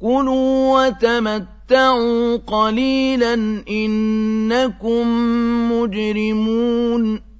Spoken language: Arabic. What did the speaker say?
كُلُوا وَتَمَتَّعُوا قَلِيلًا إِنَّكُم مُّجْرِمُونَ